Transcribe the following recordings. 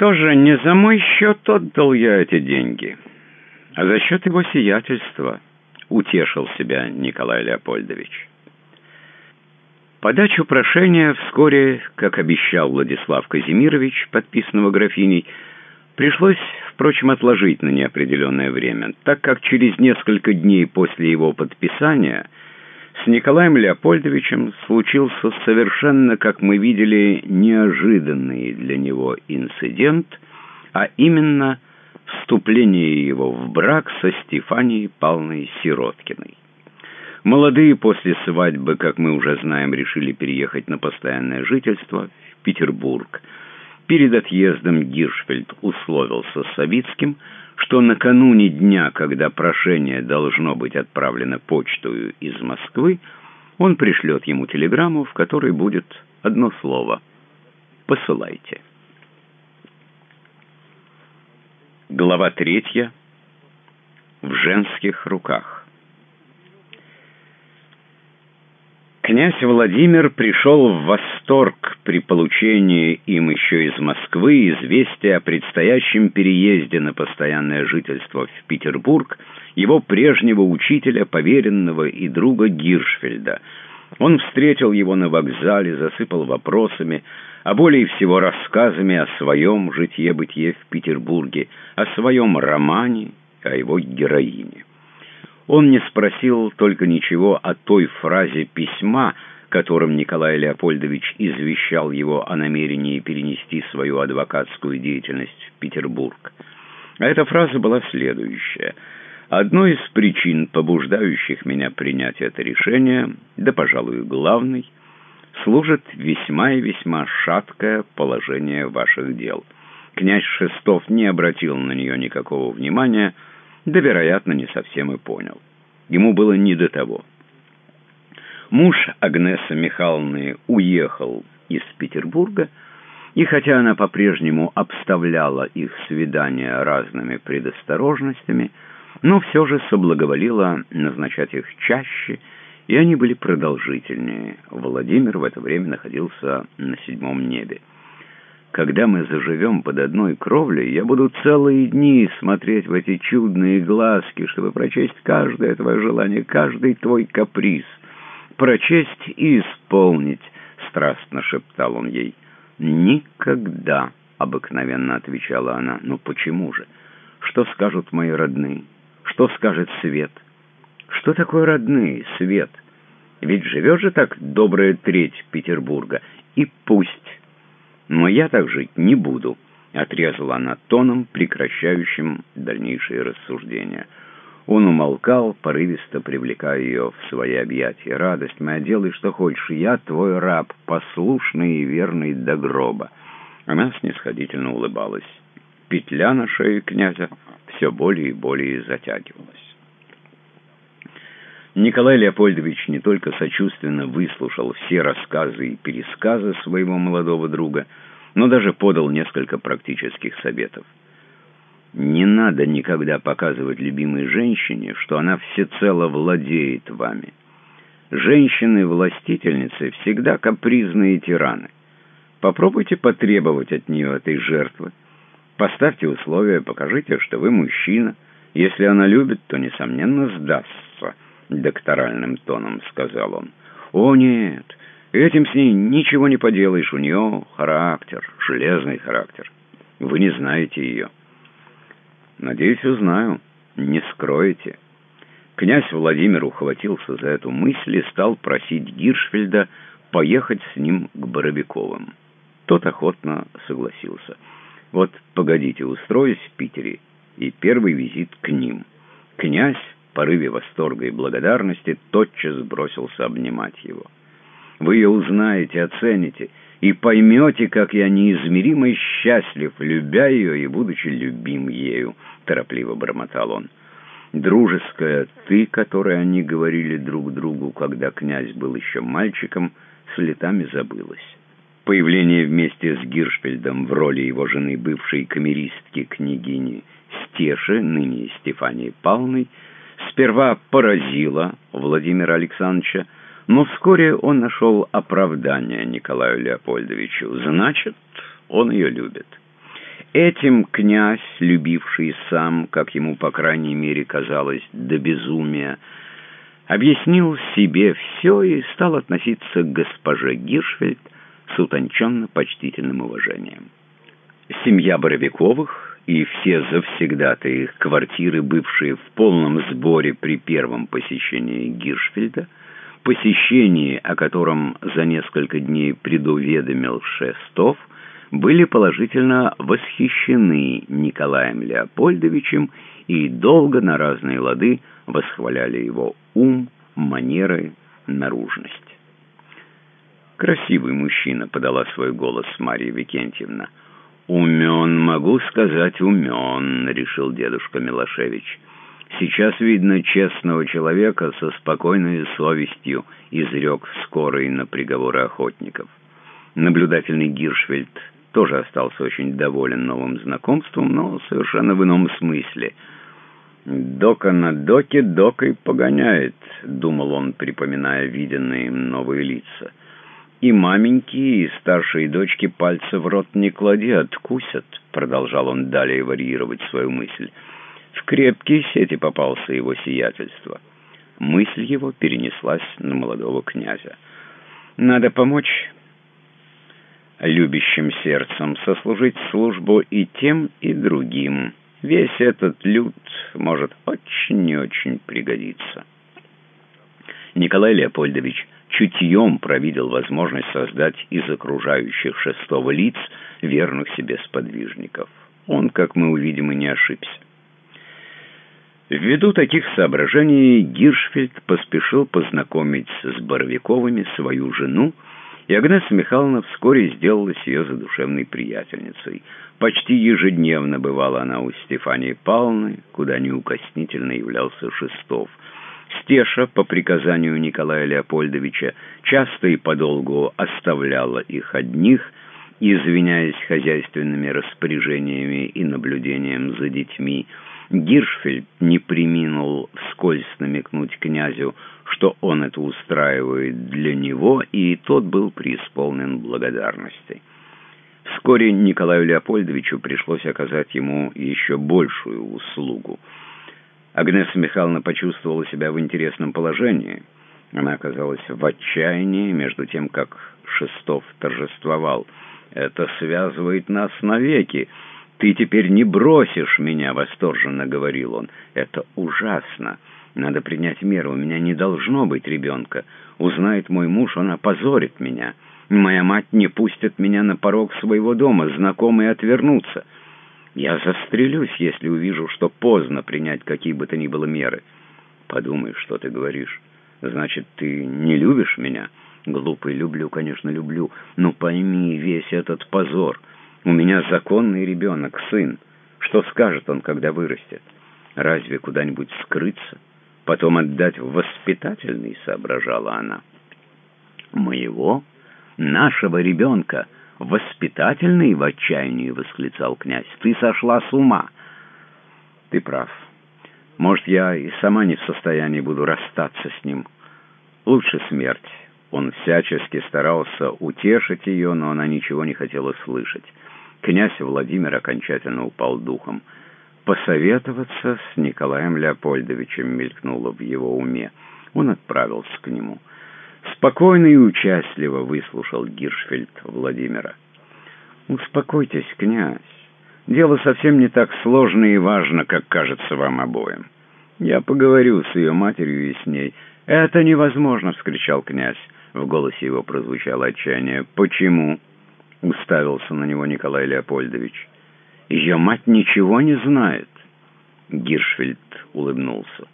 что же, не за мой счет отдал я эти деньги, а за счет его сиятельства, утешил себя Николай Леопольдович. Подачу прошения вскоре, как обещал Владислав Казимирович, подписанного графиней, пришлось, впрочем, отложить на неопределенное время, так как через несколько дней после его подписания с Николаем Леопольдовичем случился совершенно, как мы видели, неожиданный для него инцидент, а именно вступление его в брак со Стефанией Павловной Сироткиной. Молодые после свадьбы, как мы уже знаем, решили переехать на постоянное жительство в Петербург. Перед отъездом Гиршфельд условился с Савицким, что накануне дня, когда прошение должно быть отправлено почтою из Москвы, он пришлет ему телеграмму, в которой будет одно слово «Посылайте». Глава третья. В женских руках. Князь Владимир пришел в восторг при получении им еще из Москвы известия о предстоящем переезде на постоянное жительство в Петербург его прежнего учителя, поверенного и друга Гиршфельда. Он встретил его на вокзале, засыпал вопросами, а более всего рассказами о своем житье-бытие в Петербурге, о своем романе, о его героине. Он не спросил только ничего о той фразе письма, которым Николай Леопольдович извещал его о намерении перенести свою адвокатскую деятельность в Петербург. А эта фраза была следующая. «Одной из причин, побуждающих меня принять это решение, да, пожалуй, главной, служит весьма и весьма шаткое положение ваших дел». Князь Шестов не обратил на нее никакого внимания, да, вероятно, не совсем и понял. Ему было не до того. Муж Агнесы Михайловны уехал из Петербурга, и хотя она по-прежнему обставляла их свидания разными предосторожностями, но все же соблаговолила назначать их чаще, и они были продолжительнее. Владимир в это время находился на седьмом небе. Когда мы заживем под одной кровлей, я буду целые дни смотреть в эти чудные глазки, чтобы прочесть каждое твое желание, каждый твой каприз. Прочесть и исполнить, — страстно шептал он ей. «Никогда», — обыкновенно отвечала она. «Ну почему же? Что скажут мои родные? Что скажет Свет? Что такое родные, Свет? Ведь живет же так добрая треть Петербурга. И пусть...» «Но я так жить не буду», — отрезала она тоном, прекращающим дальнейшие рассуждения. Он умолкал, порывисто привлекая ее в свои объятия. «Радость моя, делай, что хочешь, я твой раб, послушный и верный до гроба». Она снисходительно улыбалась. Петля на шее князя все более и более затягивалась. Николай Леопольдович не только сочувственно выслушал все рассказы и пересказы своего молодого друга, но даже подал несколько практических советов. Не надо никогда показывать любимой женщине, что она всецело владеет вами. Женщины-властительницы всегда капризные тираны. Попробуйте потребовать от нее этой жертвы. Поставьте условия, покажите, что вы мужчина. Если она любит, то, несомненно, сдастся докторальным тоном сказал он. «О, нет, этим с ней ничего не поделаешь, у нее характер, железный характер. Вы не знаете ее». «Надеюсь, узнаю. Не скроете». Князь Владимир ухватился за эту мысль и стал просить Гиршфельда поехать с ним к Боровиковым. Тот охотно согласился. «Вот, погодите, устроюсь в Питере, и первый визит к ним. Князь порыве восторга и благодарности тотчас бросился обнимать его. «Вы ее узнаете, оцените и поймете, как я неизмеримо счастлив, любя ее и будучи любим ею», — торопливо бормотал он. Дружеское «ты», которое они говорили друг другу, когда князь был еще мальчиком, с летами забылось. Появление вместе с Гиршфельдом в роли его жены бывшей камеристки княгини Стеши, ныне Стефании Павловны, сперва поразило Владимира Александровича, но вскоре он нашел оправдание Николаю Леопольдовичу. Значит, он ее любит. Этим князь, любивший сам, как ему, по крайней мере, казалось, до безумия, объяснил себе все и стал относиться к госпоже Гиршфельд с утонченно-почтительным уважением. Семья Боровиковых и все завсегдаты их квартиры, бывшие в полном сборе при первом посещении Гиршфельда, посещении, о котором за несколько дней предуведомил Шестов, были положительно восхищены Николаем Леопольдовичем и долго на разные лады восхваляли его ум, манеры, наружность. «Красивый мужчина», — подала свой голос Марья Викентьевна. «Умен, могу сказать, умен», — решил дедушка Милошевич. «Сейчас видно честного человека со спокойной совестью», — изрек скорый на приговоры охотников. Наблюдательный Гиршфельд тоже остался очень доволен новым знакомством, но совершенно в ином смысле. «Дока на доке докой погоняет», — думал он, припоминая виденные им новые лица. «И маменьки, и старшие дочки пальцы в рот не клади, откусят», — продолжал он далее варьировать свою мысль. В крепкие сети попался его сиятельство. Мысль его перенеслась на молодого князя. «Надо помочь любящим сердцем сослужить службу и тем, и другим. Весь этот люд может очень и очень пригодиться. Николай Леопольдович чутьем провидел возможность создать из окружающих шестого лиц верных себе сподвижников. Он, как мы увидим, и не ошибся. Ввиду таких соображений Гиршфельд поспешил познакомить с Боровиковыми свою жену, и Агнеса Михайловна вскоре сделалась ее задушевной приятельницей. Почти ежедневно бывала она у Стефании Павловны, куда неукоснительно являлся Шестов. Стеша, по приказанию Николая Леопольдовича, часто и подолгу оставляла их одних, извиняясь хозяйственными распоряжениями и наблюдением за детьми, Гиршфельд не приминул вскользь намекнуть князю, что он это устраивает для него, и тот был преисполнен благодарности. Вскоре Николаю Леопольдовичу пришлось оказать ему еще большую услугу. Агнеса Михайловна почувствовала себя в интересном положении. Она оказалась в отчаянии, между тем, как Шестов торжествовал. «Это связывает нас навеки. «Ты теперь не бросишь меня», — восторженно говорил он. «Это ужасно. Надо принять меры. У меня не должно быть ребенка. Узнает мой муж, он опозорит меня. Моя мать не пустит меня на порог своего дома, знакомые отвернутся. Я застрелюсь, если увижу, что поздно принять какие бы то ни было меры. Подумай, что ты говоришь. Значит, ты не любишь меня?» «Глупый, люблю, конечно, люблю. Но пойми весь этот позор». У меня законный ребенок, сын. Что скажет он, когда вырастет? Разве куда-нибудь скрыться? Потом отдать в воспитательный, соображала она. Моего? Нашего ребенка? Воспитательный в отчаянии, восклицал князь. Ты сошла с ума. Ты прав. Может, я и сама не в состоянии буду расстаться с ним. Лучше смерть. Он всячески старался утешить ее, но она ничего не хотела слышать. Князь Владимир окончательно упал духом. Посоветоваться с Николаем Леопольдовичем мелькнуло в его уме. Он отправился к нему. Спокойно и участливо выслушал Гиршфельд Владимира. «Успокойтесь, князь. Дело совсем не так сложно и важно, как кажется вам обоим. Я поговорю с ее матерью и с ней». «Это невозможно!» — вскричал князь. В голосе его прозвучало отчаяние. «Почему?» — уставился на него Николай Леопольдович. «Ее мать ничего не знает». Гиршфельд улыбнулся.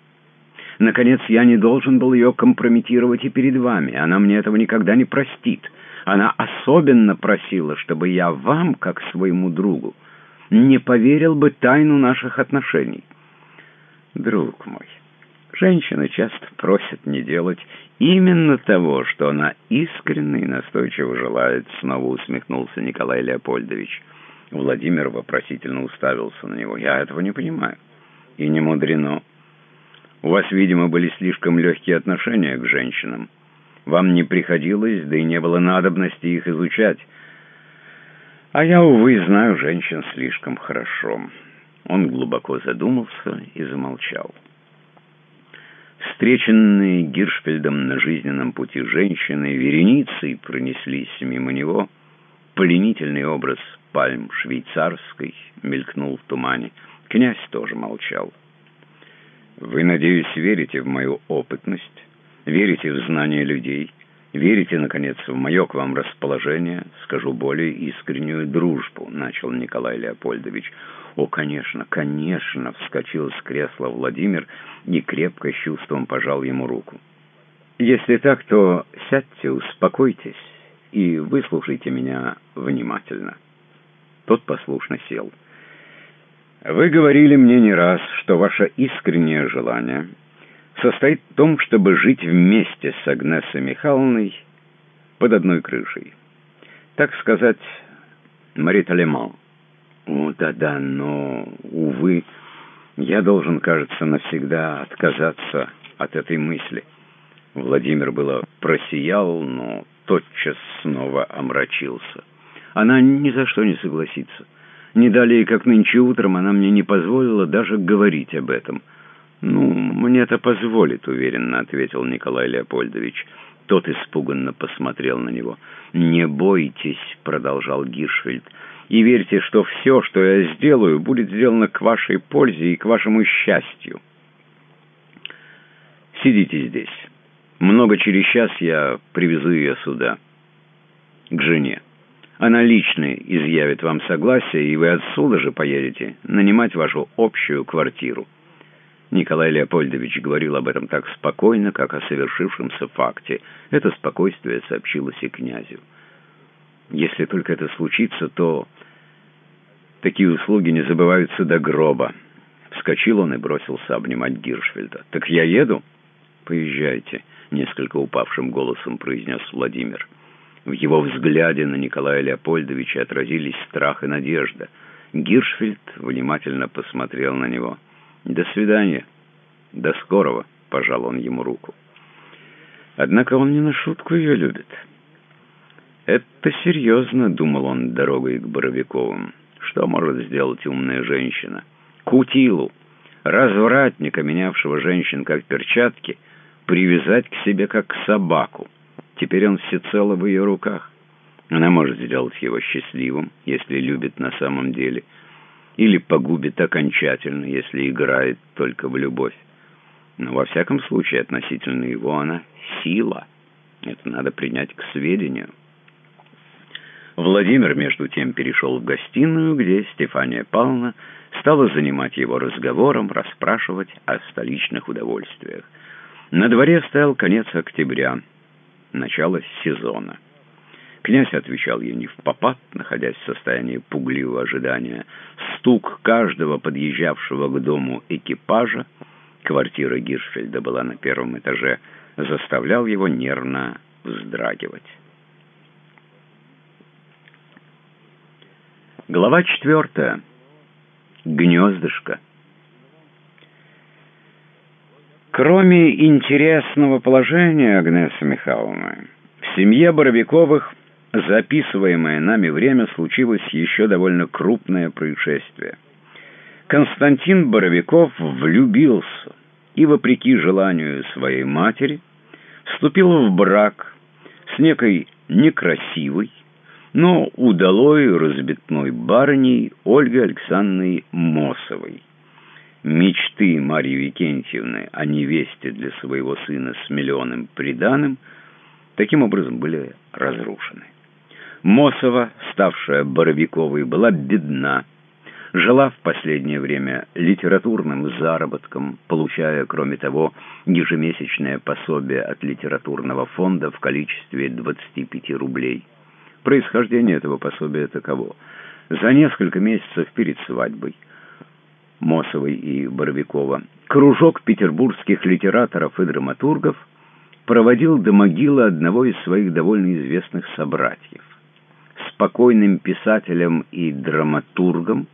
«Наконец, я не должен был ее компрометировать и перед вами. Она мне этого никогда не простит. Она особенно просила, чтобы я вам, как своему другу, не поверил бы тайну наших отношений. Друг мой, женщины часто просят не делать именно того, что она искренне и настойчиво желает, снова усмехнулся Николай Леопольдович. Владимир вопросительно уставился на него. Я этого не понимаю. И не мудрено. У вас, видимо, были слишком легкие отношения к женщинам. Вам не приходилось, да и не было надобности их изучать. А я, увы, знаю женщин слишком хорошо. Он глубоко задумался и замолчал. Встреченные Гиршфельдом на жизненном пути женщины вереницей пронеслись мимо него. Пленительный образ пальм швейцарской мелькнул в тумане. Князь тоже молчал. «Вы, надеюсь, верите в мою опытность, верите в знания людей, верите, наконец, в мое к вам расположение, скажу более искреннюю дружбу», — начал Николай Леопольдович. «О, конечно, конечно!» — вскочил с кресла Владимир и крепко чувством пожал ему руку. «Если так, то сядьте, успокойтесь и выслушайте меня внимательно». Тот послушно сел. «Вы говорили мне не раз, что ваше искреннее желание состоит в том, чтобы жить вместе с Агнесой Михайловной под одной крышей. Так сказать, Марит Алеман». «О, да-да, но, увы, я должен, кажется, навсегда отказаться от этой мысли». Владимир было просиял, но тотчас снова омрачился. Она ни за что не согласится. Не далее, как нынче утром, она мне не позволила даже говорить об этом. «Ну, мне это позволит», — уверенно ответил Николай Леопольдович. Тот испуганно посмотрел на него. «Не бойтесь», — продолжал Гиршфельд, — и верьте, что все, что я сделаю, будет сделано к вашей пользе и к вашему счастью. Сидите здесь. Много через час я привезу ее сюда, к жене. Она лично изъявит вам согласие, и вы отсюда же поедете нанимать вашу общую квартиру. Николай Леопольдович говорил об этом так спокойно, как о совершившемся факте. Это спокойствие сообщилось и князю. Если только это случится, то такие услуги не забываются до гроба. Вскочил он и бросился обнимать Гиршфельда. «Так я еду?» «Поезжайте», — несколько упавшим голосом произнес Владимир. В его взгляде на Николая Леопольдовича отразились страх и надежда. Гиршфельд внимательно посмотрел на него. «До свидания. До скорого», — пожал он ему руку. Однако он не на шутку ее любит. «Это серьезно», — думал он дорогой к Боровиковым. «Что может сделать умная женщина? Кутилу, развратника, менявшего женщин как перчатки, привязать к себе как собаку. Теперь он всецело в ее руках. Она может сделать его счастливым, если любит на самом деле, или погубит окончательно, если играет только в любовь. Но во всяком случае относительно его она сила. Это надо принять к сведению». Владимир, между тем, перешел в гостиную, где Стефания Павловна стала занимать его разговором, расспрашивать о столичных удовольствиях. На дворе стоял конец октября, начало сезона. Князь отвечал ей не в попад, находясь в состоянии пугливого ожидания. Стук каждого подъезжавшего к дому экипажа, квартира Гиршфельда была на первом этаже, заставлял его нервно вздрагивать. Глава четвертая. Гнездышко. Кроме интересного положения Агнесы Михайловны, в семье Боровиковых записываемое нами время случилось еще довольно крупное происшествие. Константин Боровиков влюбился и, вопреки желанию своей матери, вступил в брак с некой некрасивой, но удалой разбитной барыней Ольгой Александровной Мосовой. Мечты Марьи Викентьевны о невесте для своего сына с миллионным приданым таким образом были разрушены. Мосова, ставшая Боровиковой, была бедна, жила в последнее время литературным заработком, получая, кроме того, ежемесячное пособие от литературного фонда в количестве 25 рублей. Происхождение этого пособия таково. За несколько месяцев перед свадьбой Мосовой и Боровикова кружок петербургских литераторов и драматургов проводил до могилы одного из своих довольно известных собратьев. Спокойным писателем и драматургом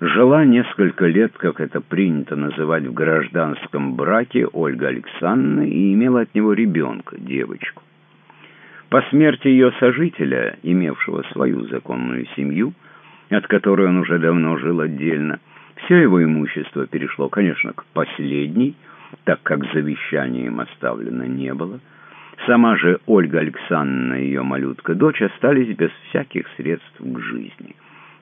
жила несколько лет, как это принято называть в гражданском браке, Ольга Александровна и имела от него ребенка, девочку. По смерти ее сожителя, имевшего свою законную семью, от которой он уже давно жил отдельно. Все его имущество перешло, конечно, к последней, так как завещания им оставлено не было. Сама же Ольга Александровна и ее малютка-дочь остались без всяких средств к жизни.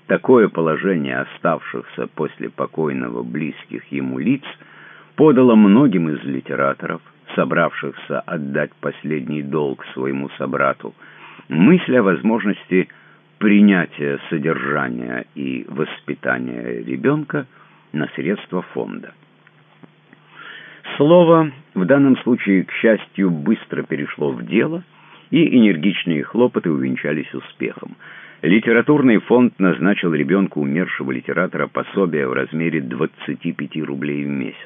Такое положение оставшихся после покойного близких ему лиц подало многим из литераторов, собравшихся отдать последний долг своему собрату, мысль о возможности принятия содержания и воспитания ребенка на средства фонда. Слово в данном случае, к счастью, быстро перешло в дело, и энергичные хлопоты увенчались успехом. Литературный фонд назначил ребенку умершего литератора пособие в размере 25 рублей в месяц.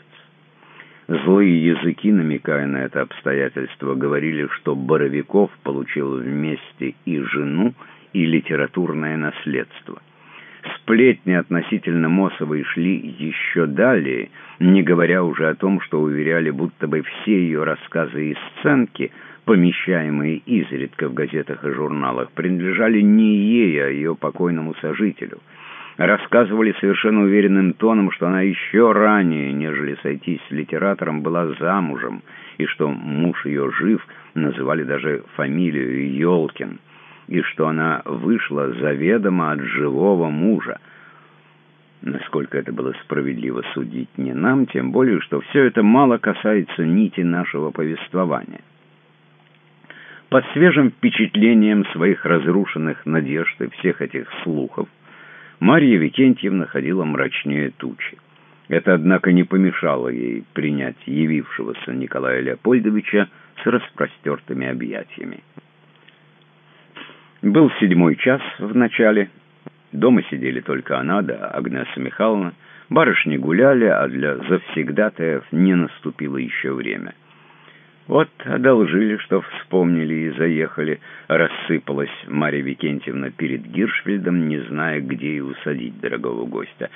Злые языки, намекая на это обстоятельство, говорили, что Боровиков получил вместе и жену, и литературное наследство. Сплетни относительно Мосовой шли еще далее, не говоря уже о том, что уверяли, будто бы все ее рассказы и сценки, помещаемые изредка в газетах и журналах, принадлежали не ей, а ее покойному сожителю. Рассказывали совершенно уверенным тоном, что она еще ранее, нежели сойтись с литератором, была замужем, и что муж ее жив, называли даже фамилию Ёлкин и что она вышла заведомо от живого мужа. Насколько это было справедливо судить не нам, тем более, что все это мало касается нити нашего повествования. Под свежим впечатлением своих разрушенных надежд и всех этих слухов Марья Викентьевна ходила мрачнее тучи. Это, однако, не помешало ей принять явившегося Николая Леопольдовича с распростертыми объятиями. Был седьмой час в начале. Дома сидели только она да Агнеса Михайловна. Барышни гуляли, а для завсегдатаев не наступило еще время. Вот одолжили, что вспомнили и заехали. Рассыпалась Марья Викентьевна перед Гиршфельдом, не зная, где и усадить дорогого гостя.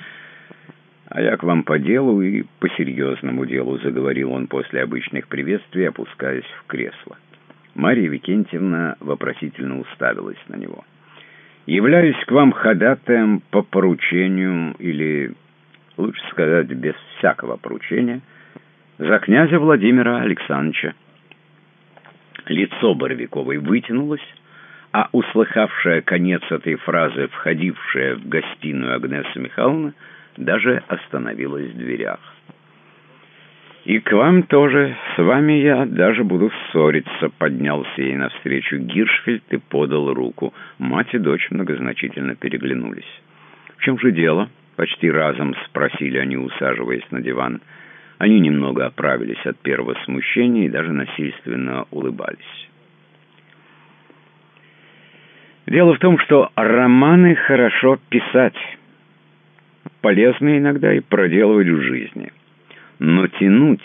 «А я к вам по делу и по серьезному делу», — заговорил он после обычных приветствий, опускаясь в кресло. Марья Викентьевна вопросительно уставилась на него. «Являюсь к вам ходатаем по поручению, или, лучше сказать, без всякого поручения, за князя Владимира Александровича». Лицо Боровиковой вытянулось, а услыхавшая конец этой фразы, входившая в гостиную Агнеса Михайловна, даже остановилась в дверях. «И к вам тоже. С вами я даже буду ссориться», — поднялся ей навстречу Гиршфельд и подал руку. Мать и дочь многозначительно переглянулись. «В чем же дело?» — почти разом спросили они, усаживаясь на диван. Они немного оправились от первого смущения и даже насильственно улыбались. Дело в том, что романы хорошо писать. Полезно иногда и проделывать в жизни. Но тянуть,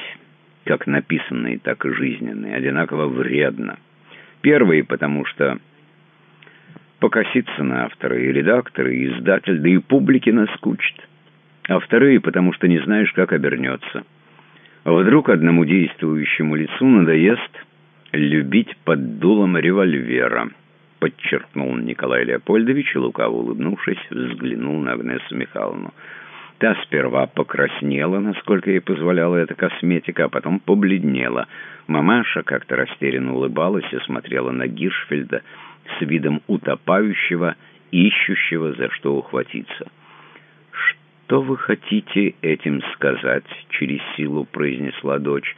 как написанные, так и жизненные, одинаково вредно. Первые, потому что покоситься на автора и редактора, и издатель, да и публике наскучит. А вторые, потому что не знаешь, как обернется. Вдруг одному действующему лицу надоест любить под дулом револьвера, подчеркнул Николай Леопольдович и, лукаво улыбнувшись, взглянул на Агнесу Михайловну. Та сперва покраснела, насколько ей позволяла эта косметика, а потом побледнела. Мамаша как-то растерянно улыбалась и смотрела на Гиршфельда с видом утопающего, ищущего, за что ухватиться. «Что вы хотите этим сказать?» — через силу произнесла дочь.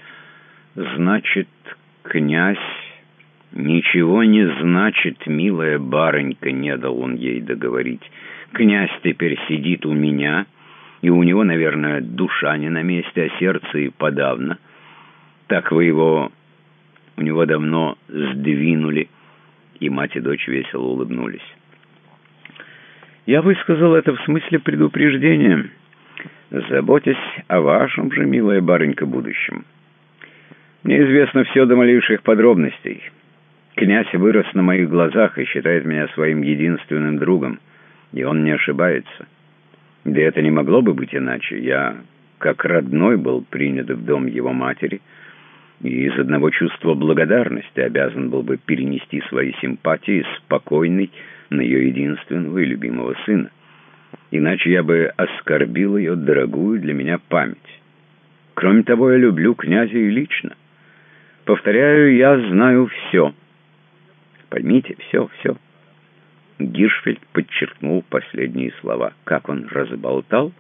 «Значит, князь...» «Ничего не значит, милая барынька», — не дал он ей договорить. «Князь теперь сидит у меня» и у него, наверное, душа не на месте, а сердце и подавно. Так вы его у него давно сдвинули, и мать и дочь весело улыбнулись. Я высказал это в смысле предупреждения. Заботясь о вашем же, милая барынька, будущем. Мне известно все до малейших подробностей. Князь вырос на моих глазах и считает меня своим единственным другом, и он не ошибается. Да это не могло бы быть иначе. Я, как родной, был принят в дом его матери, и из одного чувства благодарности обязан был бы перенести свои симпатии спокойный на ее единственного и любимого сына. иначе я бы оскорбил ее дорогую для меня память. Кроме того, я люблю князя и лично. Повторяю, я знаю все. Поймите, все, все. Гиршфельд подчеркнул последние слова. Как он разболтал?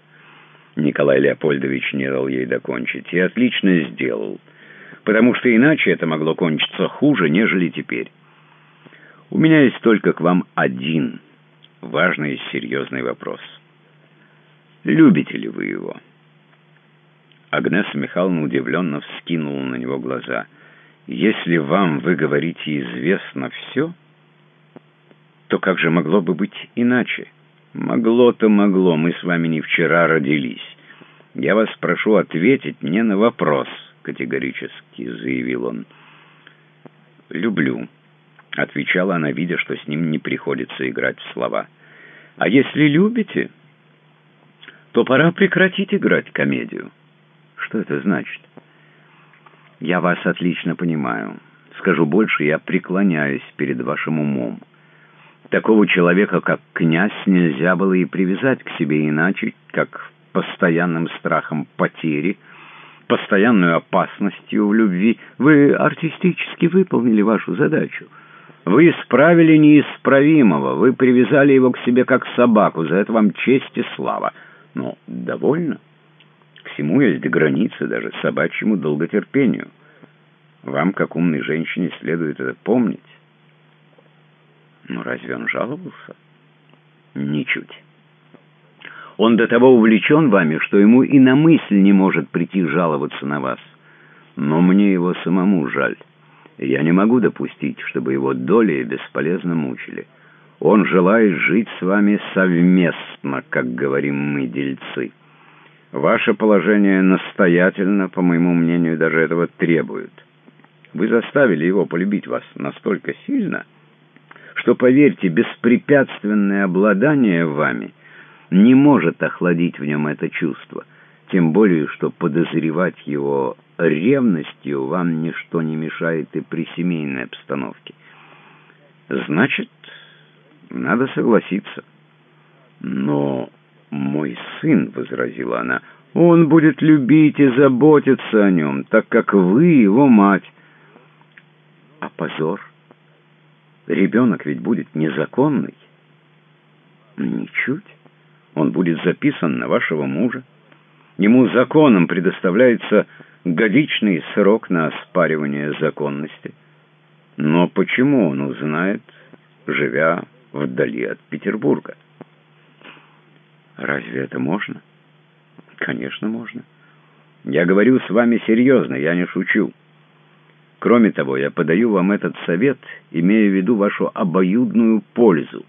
Николай Леопольдович не дал ей докончить. И отлично сделал. Потому что иначе это могло кончиться хуже, нежели теперь. У меня есть только к вам один важный и серьезный вопрос. Любите ли вы его? Агнеса Михайловна удивленно вскинула на него глаза. «Если вам, вы говорите, известно все...» то как же могло бы быть иначе? Могло-то могло, мы с вами не вчера родились. Я вас прошу ответить мне на вопрос, категорически заявил он. «Люблю», — отвечала она, видя, что с ним не приходится играть в слова. «А если любите, то пора прекратить играть комедию». «Что это значит?» «Я вас отлично понимаю. Скажу больше, я преклоняюсь перед вашим умом». Такого человека, как князь, нельзя было и привязать к себе иначе, как постоянным страхом потери, постоянную опасностью в любви. Вы артистически выполнили вашу задачу. Вы исправили неисправимого, вы привязали его к себе как собаку, за это вам честь и слава. Но довольно. К всему есть границы, даже собачьему долготерпению. Вам, как умной женщине, следует это помнить. Но разве он жаловался? Ничуть. Он до того увлечен вами, что ему и на мысль не может прийти жаловаться на вас. Но мне его самому жаль. Я не могу допустить, чтобы его доли бесполезно мучили. Он желает жить с вами совместно, как говорим мы, дельцы. Ваше положение настоятельно, по моему мнению, даже этого требует. Вы заставили его полюбить вас настолько сильно, что, поверьте, беспрепятственное обладание вами не может охладить в нем это чувство, тем более, что подозревать его ревностью вам ничто не мешает и при семейной обстановке. Значит, надо согласиться. Но мой сын, — возразила она, — он будет любить и заботиться о нем, так как вы его мать. А позор? Ребенок ведь будет незаконный. Ничуть. Он будет записан на вашего мужа. Ему законом предоставляется годичный срок на оспаривание законности. Но почему он узнает, живя вдали от Петербурга? Разве это можно? Конечно, можно. Я говорю с вами серьезно, я не шучу. Кроме того, я подаю вам этот совет, имея в виду вашу обоюдную пользу.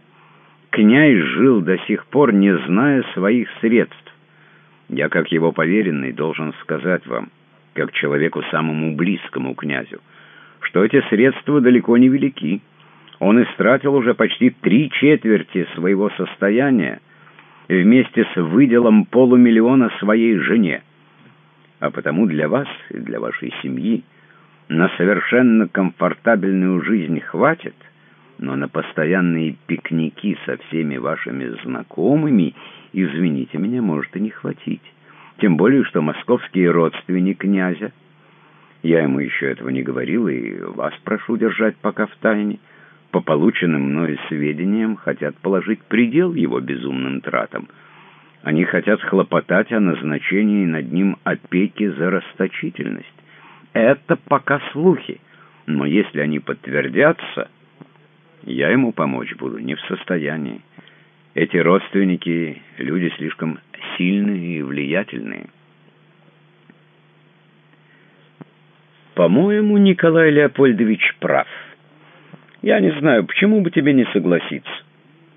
Князь жил до сих пор, не зная своих средств. Я, как его поверенный, должен сказать вам, как человеку самому близкому князю, что эти средства далеко не велики. Он истратил уже почти три четверти своего состояния вместе с выделом полумиллиона своей жене. А потому для вас и для вашей семьи на совершенно комфортабельную жизнь хватит, но на постоянные пикники со всеми вашими знакомыми, извините меня, может и не хватить. Тем более, что московский родственник князя, я ему еще этого не говорил и вас прошу держать пока в тайне, по полученным мной сведениям хотят положить предел его безумным тратам. Они хотят хлопотать о назначении над ним опеки за расточительность. Это пока слухи, но если они подтвердятся, я ему помочь буду не в состоянии. Эти родственники — люди слишком сильные и влиятельные. По-моему, Николай Леопольдович прав. Я не знаю, почему бы тебе не согласиться.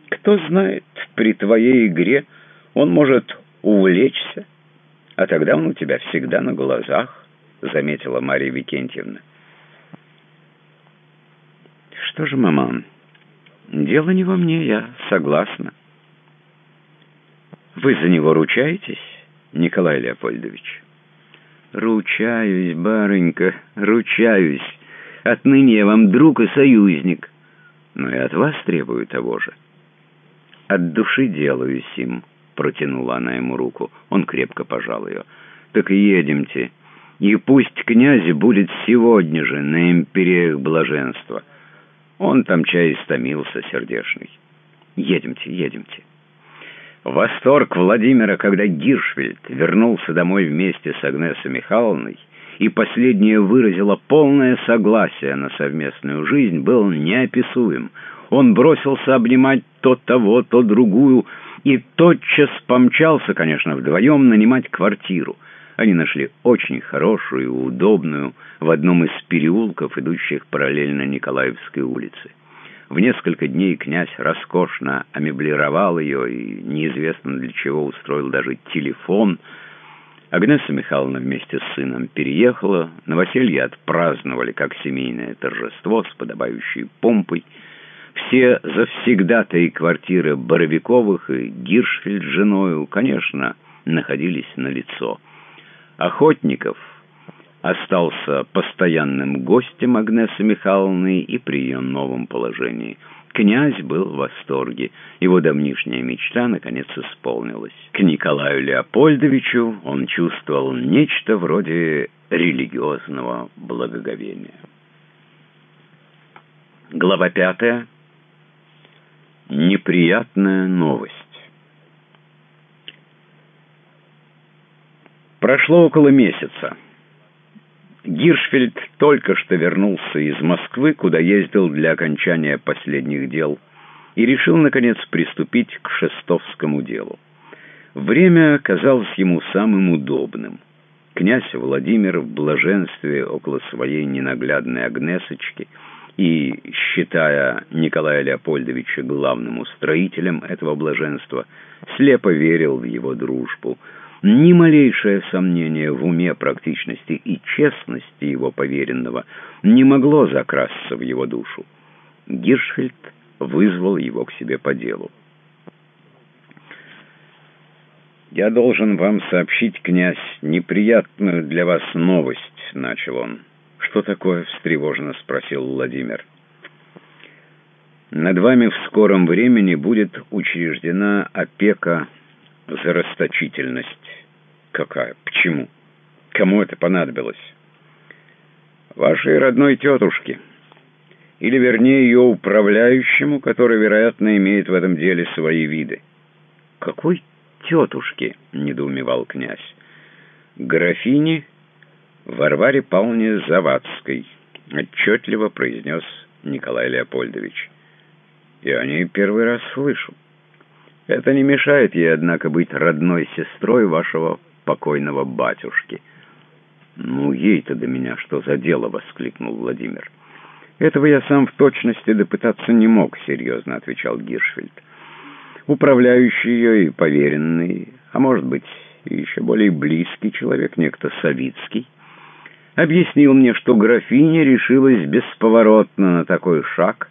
Кто знает, при твоей игре он может увлечься, а тогда он у тебя всегда на глазах. — заметила Мария Викентьевна. «Что же, мама, дело не во мне, я согласна». «Вы за него ручаетесь, Николай Леопольдович?» «Ручаюсь, барынька, ручаюсь. Отныне я вам друг и союзник, но и от вас требую того же. От души делаюсь им». Протянула она ему руку. Он крепко пожал ее. «Так и едемте. И пусть князь будет сегодня же на империях блаженства. Он там чай истомился сердешный. Едемте, едемте». Восторг Владимира, когда Гиршфельд вернулся домой вместе с Агнесой Михайловной, и последняя выразила полное согласие на совместную жизнь, был неописуем. Он бросился обнимать то того, то другую, и тотчас помчался, конечно, вдвоем нанимать квартиру. Они нашли очень хорошую и удобную в одном из переулков, идущих параллельно Николаевской улице. В несколько дней князь роскошно амеблировал ее и неизвестно для чего устроил даже телефон. Агнеса Михайловна вместе с сыном переехала. Новоселье отпраздновали как семейное торжество с подобающей помпой. Все завсегдатые квартиры Боровиковых и Гиршфельд с женою, конечно, находились на лицо. Охотников — остался постоянным гостем Агнесы Михайловны и при ее новом положении. Князь был в восторге. Его давнишняя мечта наконец исполнилась. К Николаю Леопольдовичу он чувствовал нечто вроде религиозного благоговения. Глава пятая. Неприятная новость. Прошло около месяца. Гиршфельд только что вернулся из Москвы, куда ездил для окончания последних дел, и решил, наконец, приступить к шестовскому делу. Время казалось ему самым удобным. Князь Владимир в блаженстве около своей ненаглядной Агнесочки и, считая Николая Леопольдовича главным устроителем этого блаженства, слепо верил в его дружбу – ни малейшее сомнение в уме, практичности и честности его поверенного не могло закрасться в его душу. Гиршфельд вызвал его к себе по делу. «Я должен вам сообщить, князь, неприятную для вас новость», — начал он. «Что такое?» — встревоженно спросил Владимир. «Над вами в скором времени будет учреждена опека за расточительность. Какая? Почему? Кому это понадобилось? Вашей родной тетушке. Или, вернее, ее управляющему, который, вероятно, имеет в этом деле свои виды. Какой тетушке? — недоумевал князь. Графине Варваре Павловне Завадской, — отчетливо произнес Николай Леопольдович. Я о ней первый раз слышу. Это не мешает ей, однако, быть родной сестрой вашего покойного батюшки. «Ну, ей-то до меня что за дело?» — воскликнул Владимир. «Этого я сам в точности допытаться не мог», — серьезно отвечал Гиршфельд. «Управляющий ее и поверенный, а может быть, и еще более близкий человек, некто Савицкий, объяснил мне, что графиня решилась бесповоротно на такой шаг —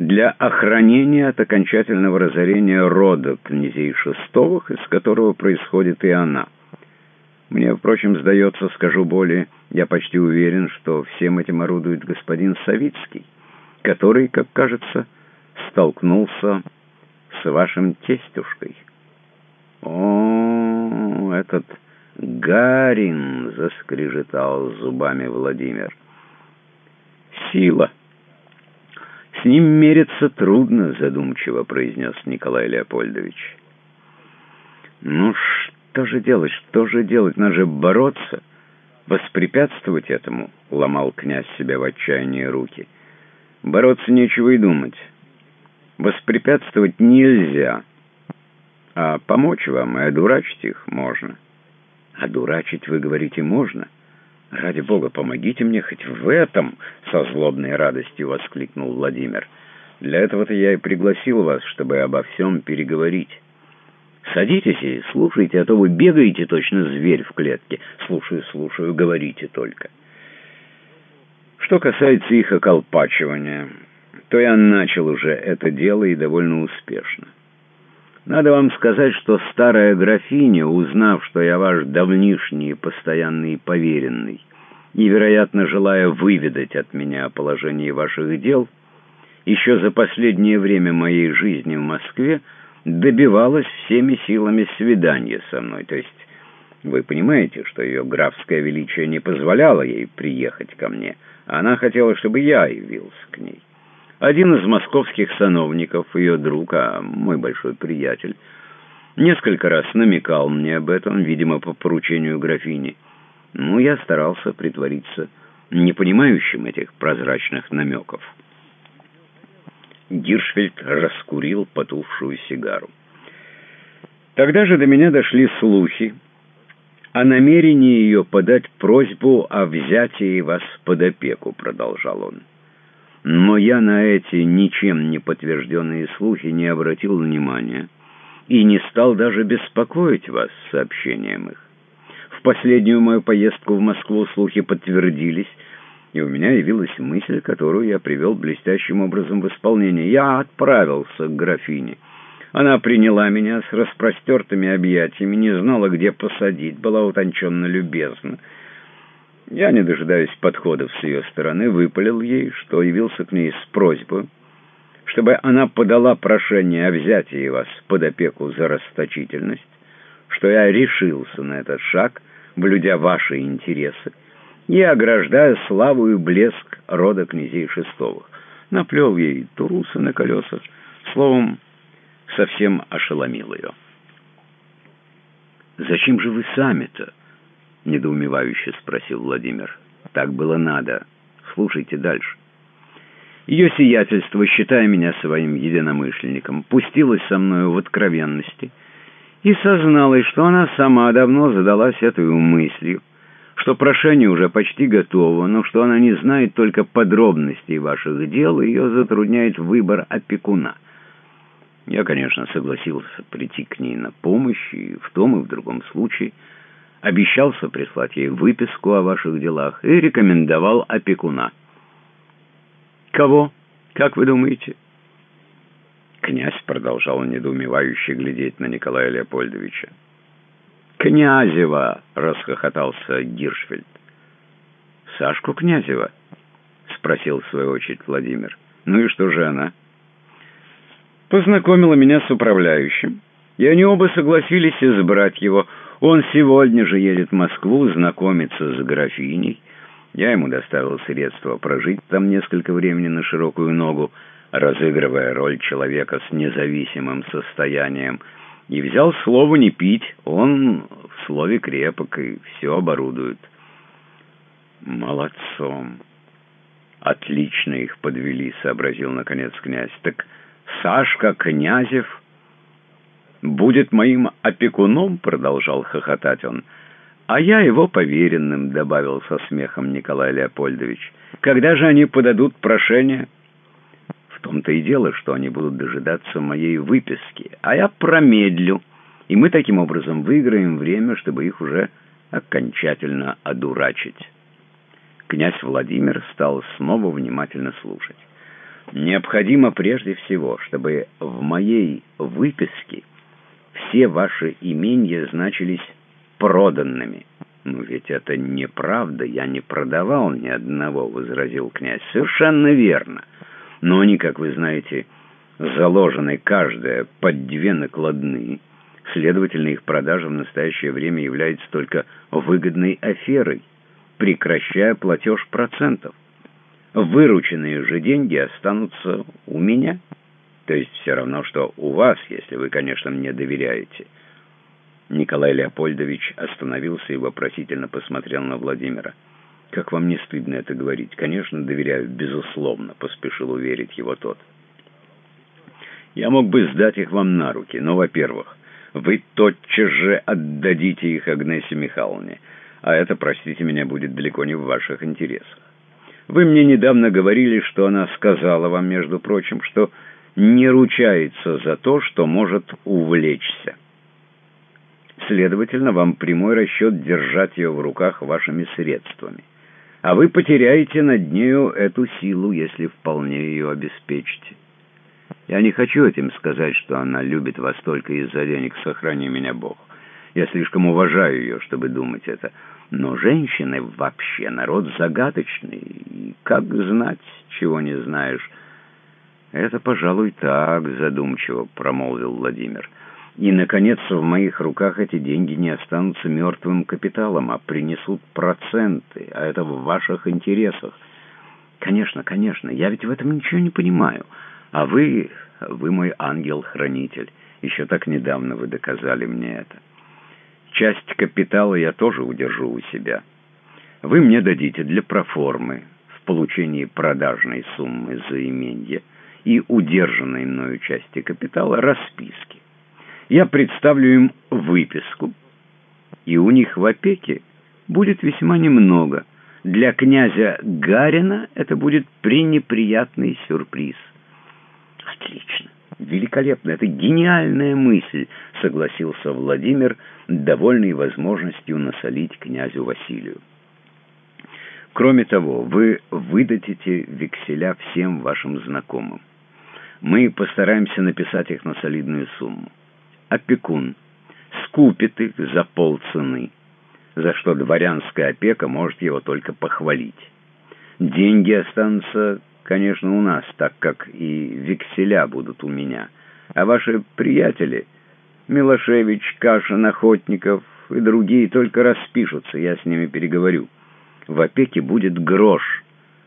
для охранения от окончательного разорения рода князей Шестовых, из которого происходит и она. Мне, впрочем, сдается, скажу более, я почти уверен, что всем этим орудует господин Савицкий, который, как кажется, столкнулся с вашим тестюшкой. О, этот Гарин, заскрежетал зубами Владимир. Сила. «С ним мериться трудно», — задумчиво произнес Николай Леопольдович. «Ну что же делать, что же делать? Надо же бороться, воспрепятствовать этому», — ломал князь себя в отчаянии руки. «Бороться нечего и думать. Воспрепятствовать нельзя, а помочь вам и одурачить их можно». «Одурачить, вы говорите, можно?» «Ради бога, помогите мне хоть в этом!» — со злобной радостью воскликнул Владимир. «Для этого-то я и пригласил вас, чтобы обо всем переговорить. Садитесь и слушайте, а то вы бегаете точно зверь в клетке. Слушаю, слушаю, говорите только». Что касается их околпачивания, то я начал уже это дело и довольно успешно. Надо вам сказать, что старая графиня, узнав, что я ваш давнишний постоянный поверенный, и, вероятно, желая выведать от меня о положении ваших дел, еще за последнее время моей жизни в Москве добивалась всеми силами свидания со мной. То есть вы понимаете, что ее графское величие не позволяло ей приехать ко мне. Она хотела, чтобы я явился к ней. Один из московских сановников, ее друг, а мой большой приятель, несколько раз намекал мне об этом, видимо, по поручению графини. Ну, я старался притвориться непонимающим этих прозрачных намеков. Гиршфельд раскурил потухшую сигару. Тогда же до меня дошли слухи о намерении ее подать просьбу о взятии вас под опеку, продолжал он. Но я на эти ничем не подтвержденные слухи не обратил внимания и не стал даже беспокоить вас сообщением их. В последнюю мою поездку в Москву слухи подтвердились, и у меня явилась мысль, которую я привел блестящим образом в исполнение. Я отправился к графине. Она приняла меня с распростертыми объятиями, не знала, где посадить, была утонченно любезна. Я, не дожидаясь подходов с ее стороны, выпалил ей, что явился к ней с просьбой, чтобы она подала прошение о взятии вас под опеку за расточительность, что я решился на этот шаг, блюдя ваши интересы, и ограждая славу и блеск рода князей Шестовых. Наплел ей турусы на колесах, словом, совсем ошеломил ее. «Зачем же вы сами-то?» — недоумевающе спросил Владимир. «Так было надо. Слушайте дальше». Ее сиятельство, считая меня своим единомышленником, пустилась со мною в откровенности и созналась, что она сама давно задалась этой мыслью, что прошение уже почти готово, но что она не знает только подробностей ваших дел, и ее затрудняет выбор опекуна. Я, конечно, согласился прийти к ней на помощь, и в том и в другом случае обещался прислать ей выписку о ваших делах и рекомендовал опекуна. «Кого? Как вы думаете?» Князь продолжал недоумевающе глядеть на Николая Леопольдовича. «Князева!» — расхохотался Гиршфельд. «Сашку Князева?» — спросил в свою очередь Владимир. «Ну и что же она?» «Познакомила меня с управляющим, и они оба согласились избрать его. Он сегодня же едет в Москву знакомиться с графиней. Я ему доставил средства прожить там несколько времени на широкую ногу, разыгрывая роль человека с независимым состоянием — и взял слово не пить. Он в слове крепок и все оборудует. Молодцом. Отлично их подвели, сообразил наконец князь. Так Сашка Князев будет моим опекуном, продолжал хохотать он. А я его поверенным, добавил со смехом Николай Леопольдович. Когда же они подадут прошение? В том-то и дело, что они будут дожидаться моей выписки, а я промедлю, и мы таким образом выиграем время, чтобы их уже окончательно одурачить. Князь Владимир стал снова внимательно слушать. Необходимо прежде всего, чтобы в моей выписке все ваши имения значились проданными. «Ну ведь это неправда, я не продавал ни одного», — возразил князь. «Совершенно верно но они, как вы знаете, заложены каждая под две накладные. Следовательно, их продажа в настоящее время является только выгодной аферой, прекращая платеж процентов. Вырученные же деньги останутся у меня. То есть все равно, что у вас, если вы, конечно, мне доверяете. Николай Леопольдович остановился и вопросительно посмотрел на Владимира. «Как вам не стыдно это говорить?» «Конечно, доверяю, безусловно», — поспешил уверить его тот. «Я мог бы сдать их вам на руки, но, во-первых, вы тотчас же отдадите их Агнесе Михайловне, а это, простите меня, будет далеко не в ваших интересах. Вы мне недавно говорили, что она сказала вам, между прочим, что не ручается за то, что может увлечься. Следовательно, вам прямой расчет держать ее в руках вашими средствами а вы потеряете над нею эту силу, если вполне ее обеспечите. Я не хочу этим сказать, что она любит вас только из-за денег, сохрани меня Бог. Я слишком уважаю ее, чтобы думать это. Но женщины вообще народ загадочный, и как знать, чего не знаешь. «Это, пожалуй, так», — задумчиво промолвил Владимир. «И, наконец, в моих руках эти деньги не останутся мертвым капиталом, а принесут проценты, а это в ваших интересах». «Конечно, конечно, я ведь в этом ничего не понимаю. А вы, вы мой ангел-хранитель. Еще так недавно вы доказали мне это. Часть капитала я тоже удержу у себя. Вы мне дадите для проформы в получении продажной суммы за именье и удержанной мною части капитала расписки. Я представлю им выписку, и у них в опеке будет весьма немного. Для князя Гарина это будет пренеприятный сюрприз. Отлично, великолепно, это гениальная мысль, согласился Владимир, довольный возможностью насолить князю Василию. Кроме того, вы выдадите векселя всем вашим знакомым. Мы постараемся написать их на солидную сумму. Опекун скупит их за полцены, за что дворянская опека может его только похвалить. Деньги останутся, конечно, у нас, так как и векселя будут у меня. А ваши приятели, Милошевич, Кашин, Охотников и другие, только распишутся, я с ними переговорю. В опеке будет грош,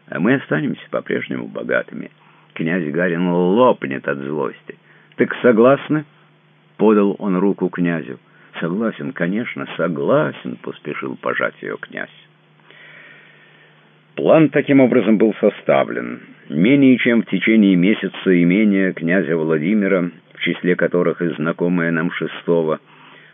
а мы останемся по-прежнему богатыми». Князь Гарин лопнет от злости. «Так согласны?» — подал он руку князю. «Согласен, конечно, согласен», — поспешил пожать ее князь. План таким образом был составлен. Менее чем в течение месяца имения князя Владимира, в числе которых и знакомые нам шестого,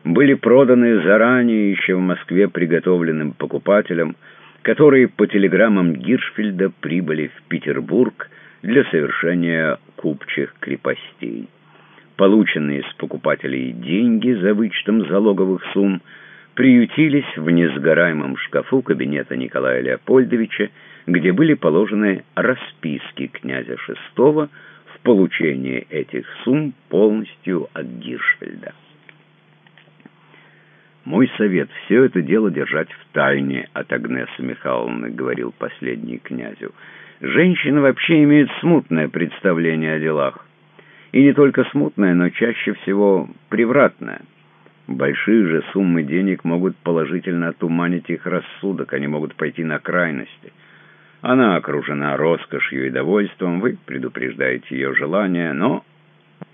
были проданы заранее еще в Москве приготовленным покупателям, которые по телеграммам Гиршфельда прибыли в Петербург для совершения купчих крепостей. Полученные с покупателей деньги за вычетом залоговых сумм приютились в несгораемом шкафу кабинета Николая Леопольдовича, где были положены расписки князя VI в получении этих сумм полностью от Гиршфельда. «Мой совет — все это дело держать в тайне от Агнесы Михайловны», — говорил последний князю. Женщины вообще имеют смутное представление о делах. И не только смутное, но чаще всего превратное. Большие же суммы денег могут положительно отуманить их рассудок, они могут пойти на крайности. Она окружена роскошью и довольством, вы предупреждаете ее желания, но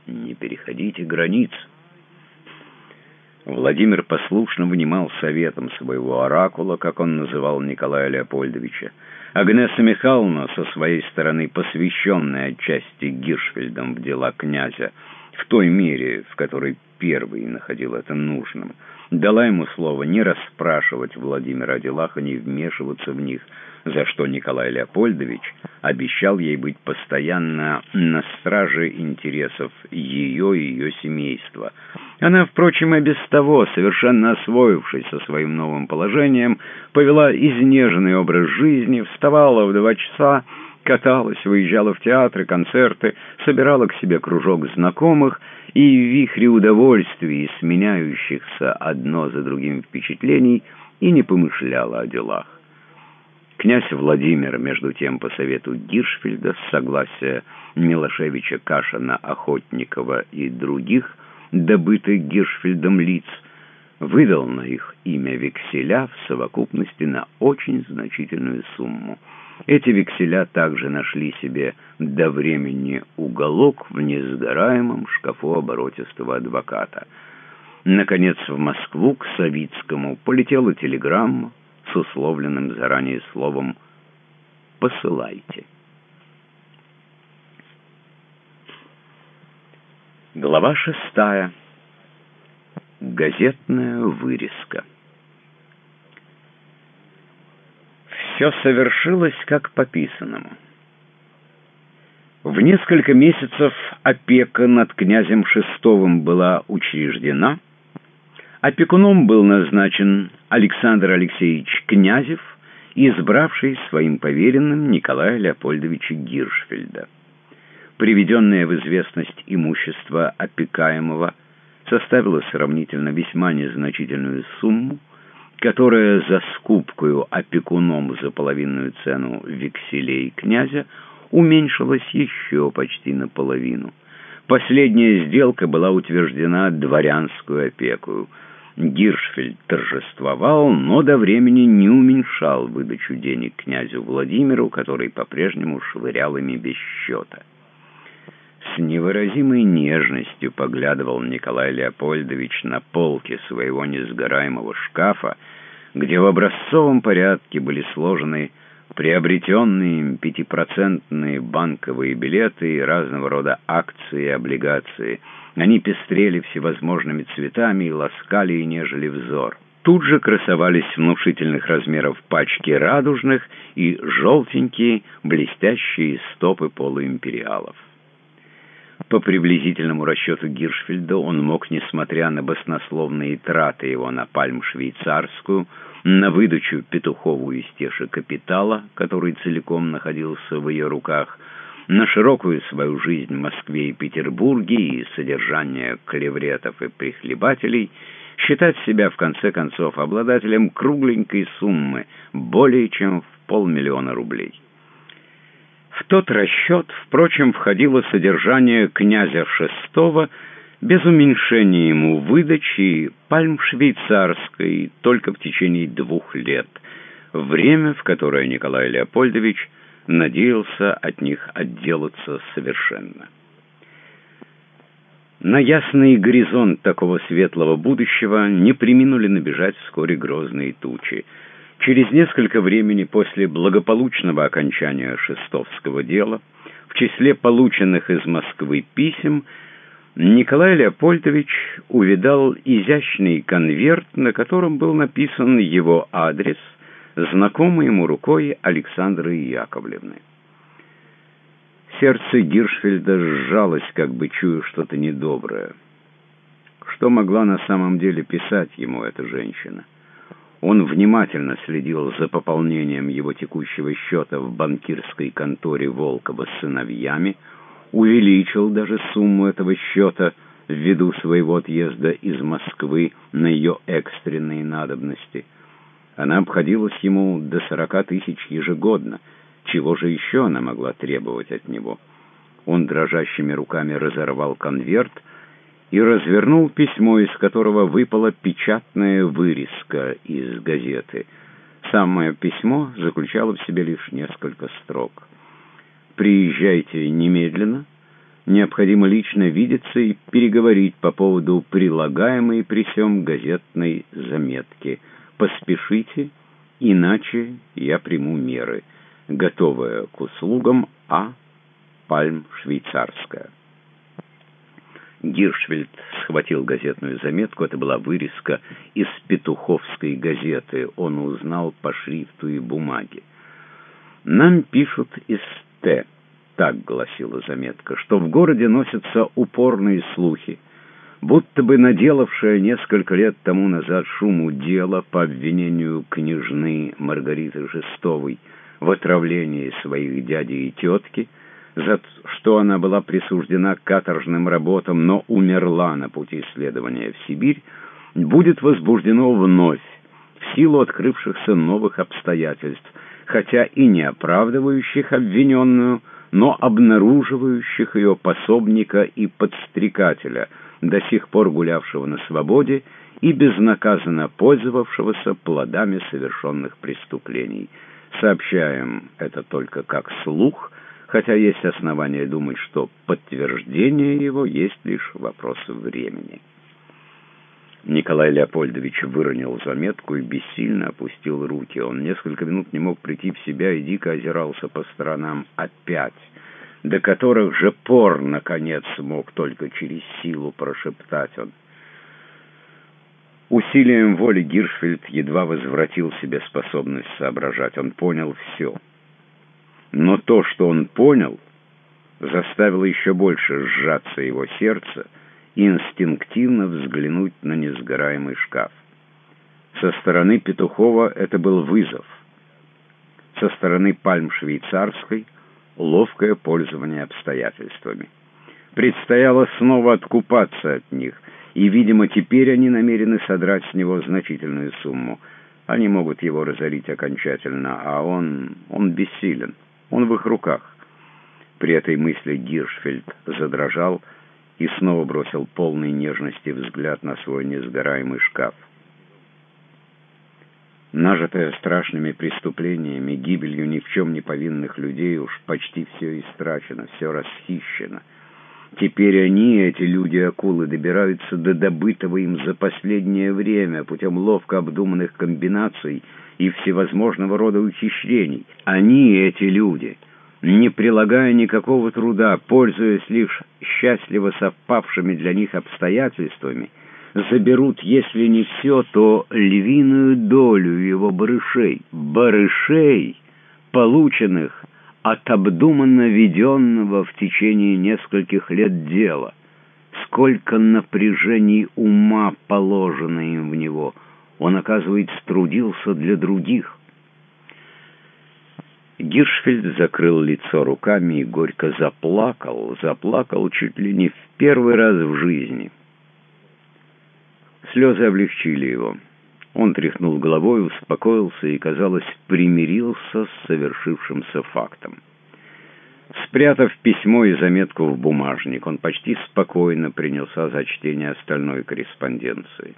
не переходите границ. Владимир послушно внимал советом своего оракула, как он называл Николая Леопольдовича. Агнеса Михайловна, со своей стороны посвященная отчасти Гиршфельдом в дела князя, в той мере, в которой первый находил это нужным, дала ему слово не расспрашивать Владимира о делах и не вмешиваться в них, за что Николай Леопольдович обещал ей быть постоянно на страже интересов ее и ее семейства. Она, впрочем, и без того, совершенно освоившись со своим новым положением, повела изнеженный образ жизни, вставала в два часа, каталась, выезжала в театры, концерты, собирала к себе кружок знакомых и в вихре удовольствий, сменяющихся одно за другим впечатлений, и не помышляла о делах. Князь Владимир, между тем, по совету Гиршфельда, с согласия Милошевича, Кашина, Охотникова и других, добытых Гиршфельдом лиц, выдал на их имя векселя в совокупности на очень значительную сумму. Эти векселя также нашли себе до времени уголок в несгораемом шкафу оборотистого адвоката. Наконец в Москву к Савицкому полетела телеграмма, с условленным заранее словом «посылайте». Глава шестая. Газетная вырезка. Все совершилось как по писанному. В несколько месяцев опека над князем Шестовым была учреждена, Опекуном был назначен Александр Алексеевич Князев, избравший своим поверенным Николая Леопольдовича Гиршфельда. Приведенное в известность имущество опекаемого составило сравнительно весьма незначительную сумму, которая за скупкою опекуном за половинную цену векселей князя уменьшилось еще почти наполовину. Последняя сделка была утверждена дворянскую опеку. Гиршфельд торжествовал, но до времени не уменьшал выдачу денег князю Владимиру, который по-прежнему швырял ими без счета. С невыразимой нежностью поглядывал Николай Леопольдович на полке своего несгораемого шкафа, где в образцовом порядке были сложены приобретенные им пятипроцентные банковые билеты и разного рода акции и облигации. Они пестрели всевозможными цветами и ласкали и нежели взор. Тут же красовались внушительных размеров пачки радужных и желтенькие блестящие стопы полуимпериалов. По приблизительному расчету Гиршфельда он мог, несмотря на баснословные траты его на пальм швейцарскую, на выдачу Петухову из Теши капитала, который целиком находился в ее руках, на широкую свою жизнь в Москве и Петербурге и содержание клевретов и прихлебателей, считать себя, в конце концов, обладателем кругленькой суммы, более чем в полмиллиона рублей. В тот расчет, впрочем, входило содержание князя шестого без уменьшения ему выдачи пальм швейцарской только в течение двух лет, время, в которое Николай Леопольдович надеялся от них отделаться совершенно. На ясный горизонт такого светлого будущего не приминули набежать вскоре грозные тучи. Через несколько времени после благополучного окончания шестовского дела, в числе полученных из Москвы писем, Николай Леопольдович увидал изящный конверт, на котором был написан его адрес, знакомый ему рукой Александры Яковлевны. Сердце Гиршфельда сжалось, как бы чуя что-то недоброе. Что могла на самом деле писать ему эта женщина? Он внимательно следил за пополнением его текущего счета в банкирской конторе Волкова с сыновьями, увеличил даже сумму этого счета ввиду своего отъезда из Москвы на ее экстренные надобности. Она обходилась ему до сорока тысяч ежегодно. Чего же еще она могла требовать от него? Он дрожащими руками разорвал конверт и развернул письмо, из которого выпала печатная вырезка из газеты. Самое письмо заключало в себе лишь несколько строк. Приезжайте немедленно. Необходимо лично видеться и переговорить по поводу прилагаемой при всем газетной заметки. Поспешите, иначе я приму меры. Готовая к услугам А. Пальм Швейцарская. Гиршвельд схватил газетную заметку. Это была вырезка из петуховской газеты. Он узнал по шрифту и бумаге. «Нам пишут из Т. Так гласила заметка, что в городе носятся упорные слухи, будто бы наделавшая несколько лет тому назад шуму дело по обвинению княжны Маргариты Жестовой в отравлении своих дяди и тетки, за что она была присуждена к каторжным работам, но умерла на пути следования в Сибирь, будет возбуждено вновь в силу открывшихся новых обстоятельств, хотя и не оправдывающих обвиненную, но обнаруживающих ее пособника и подстрекателя, до сих пор гулявшего на свободе и безнаказанно пользовавшегося плодами совершенных преступлений. Сообщаем это только как слух, хотя есть основания думать, что подтверждение его есть лишь вопрос времени. Николай Леопольдович выронил заметку и бессильно опустил руки. Он несколько минут не мог прийти в себя и дико озирался по сторонам опять, до которых же пор, наконец, мог только через силу прошептать он. Усилием воли Гиршфельд едва возвратил себе способность соображать. Он понял все. Но то, что он понял, заставило еще больше сжаться его сердце, инстинктивно взглянуть на несгораемый шкаф. Со стороны Петухова это был вызов. Со стороны пальм швейцарской — ловкое пользование обстоятельствами. Предстояло снова откупаться от них, и, видимо, теперь они намерены содрать с него значительную сумму. Они могут его разорить окончательно, а он... он бессилен. Он в их руках. При этой мысли Гиршфельд задрожал и снова бросил полный нежности взгляд на свой несгораемый шкаф. Нажитое страшными преступлениями, гибелью ни в чем не повинных людей, уж почти все истрачено, все расхищено. Теперь они, эти люди-акулы, добираются до добытого им за последнее время путем ловко обдуманных комбинаций и всевозможного рода ухищрений. Они, эти люди, не прилагая никакого труда, пользуясь лишь счастливо совпавшими для них обстоятельствами, заберут, если не все, то львиную долю его барышей. Барышей, полученных от обдуманно веденного в течение нескольких лет дела. Сколько напряжений ума положено им в него. Он, оказывается, трудился для других. Гиршфельд закрыл лицо руками и горько заплакал, заплакал чуть ли не в первый раз в жизни. Слезы облегчили его. Он тряхнул головой, успокоился и, казалось, примирился с совершившимся фактом. Спрятав письмо и заметку в бумажник, он почти спокойно принялся за чтение остальной корреспонденции.